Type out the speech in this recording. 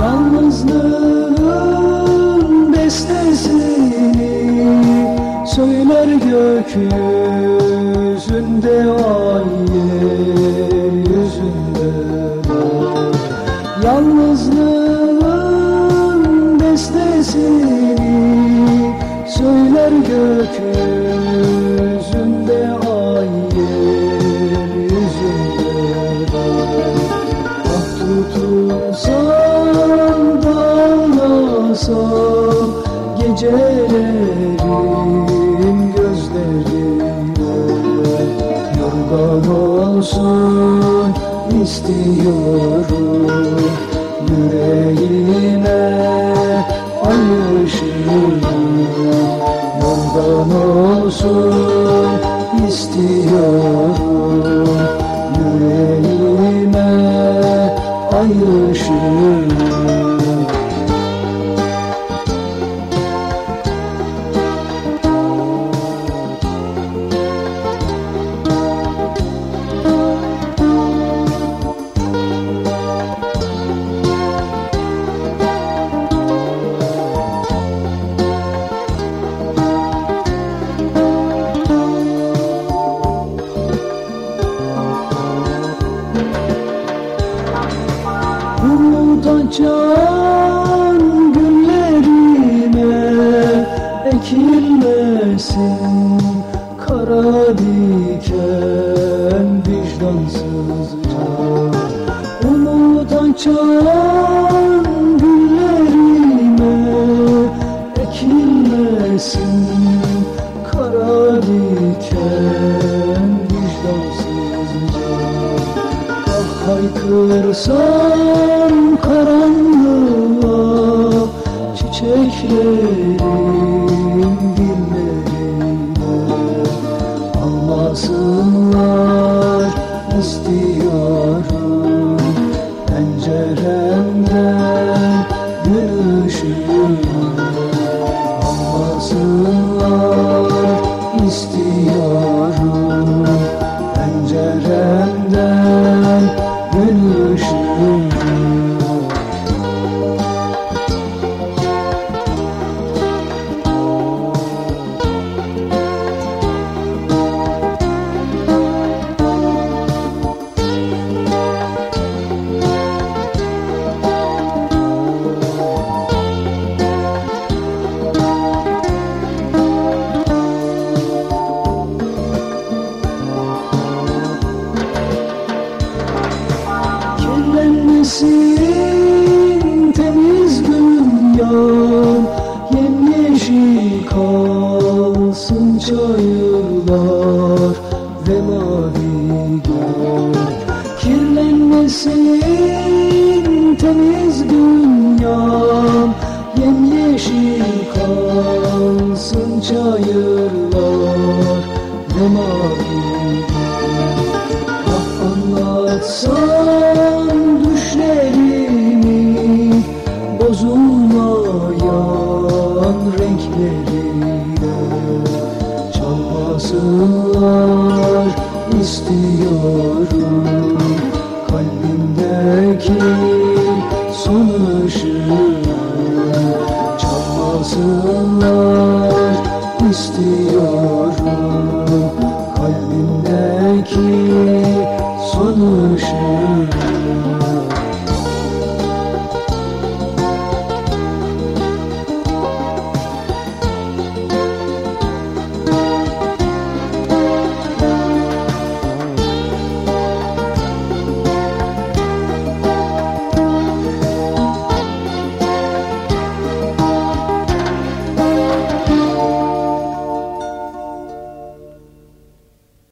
Yalnızlığın bestesini Söyler gökyüzünde ay yeryüzünde Yalnızlığın bestesini Söyler gökyüzünde. Gecelerim gözlerime Yorgan olsun istiyorum yüreğime Unutacağım günlerime ekilmesin Kara diken vicdansızca Unutacağım günlerime ekilmesin Kara diken vicdansızca Ah haykırsam Kirlenmesin temiz dünyam Yemyeşil kalsın çayırlar ve mavi göl Kirlenmesin temiz dünyam Yemyeşil kalsın çayırlar ve mavi göl Ah anlatsam renkleriyle Çalmasınlar istiyorum. Kalbimdeki son ışığı Çalmasınlar istiyorum